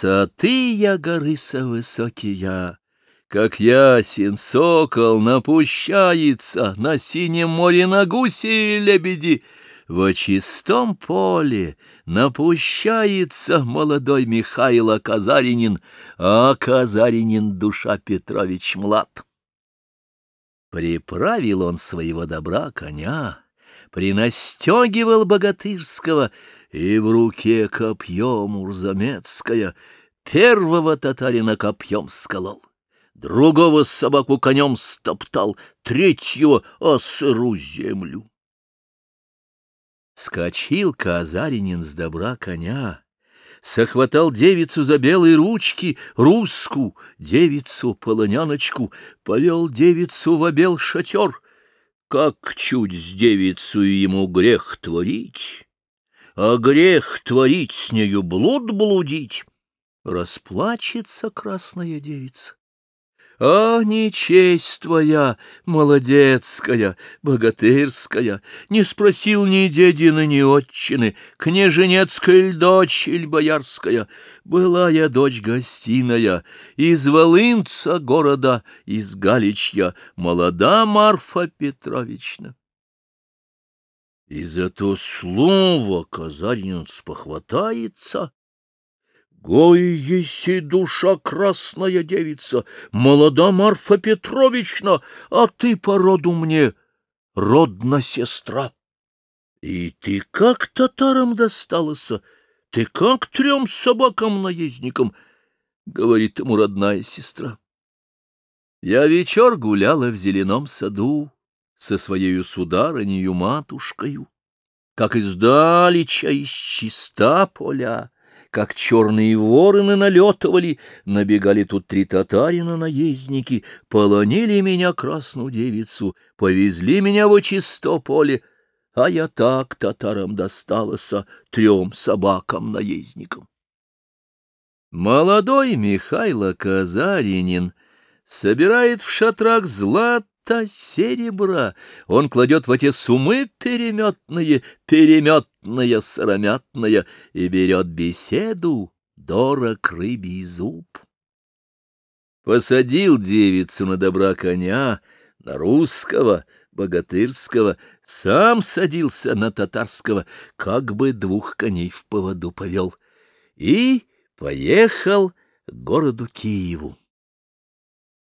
Высоты я горы со высокия, Как ясен сокол напущается На синем море на гуси и лебеди, Во чистом поле напущается Молодой Михайло Казаринин, А Казаринин душа Петрович млад. Приправил он своего добра коня, Принастегивал богатырского — и в руке копье мурзамецкое первого татарина копьем сколол, другого собаку конем стоптал, третьего — о сыру землю. Скочил Казаринин с добра коня, сохватал девицу за белые ручки, руску, девицу полоняночку, повел девицу в обел шатер. Как чуть с девицу ему грех творить! А грех творить с нею блуд блудить. Расплачется красная девица. А не твоя, молодецкая, богатырская, Не спросил ни дедины, ни отчины, Княженецкая ль дочь или боярская, Была я дочь гостиная, Из Волынца города, из Галичья, Молода Марфа Петровична. И за то слово Казарин спохватается. Гой еси душа красная девица, молода Марфа Петровична, а ты по роду мне родна сестра. И ты как татарам досталась, ты как трем собакам-наездникам, — говорит ему родная сестра. Я вечер гуляла в зеленом саду, со своею сударынею матушкою, как издалеча из чиста поля, как черные вороны налетывали, набегали тут три татарина-наездники, полонили меня, красную девицу, повезли меня в чисто поле, а я так татарам досталася трем собакам-наездникам. Молодой Михайло Казаринин собирает в шатрах злат та серебра он кладет в эти сумы переметные, переметная, сыромятная, и берет беседу, дорог рыбий зуб. Посадил девицу на добра коня, на русского, богатырского, сам садился на татарского, как бы двух коней в поводу повел, и поехал к городу Киеву.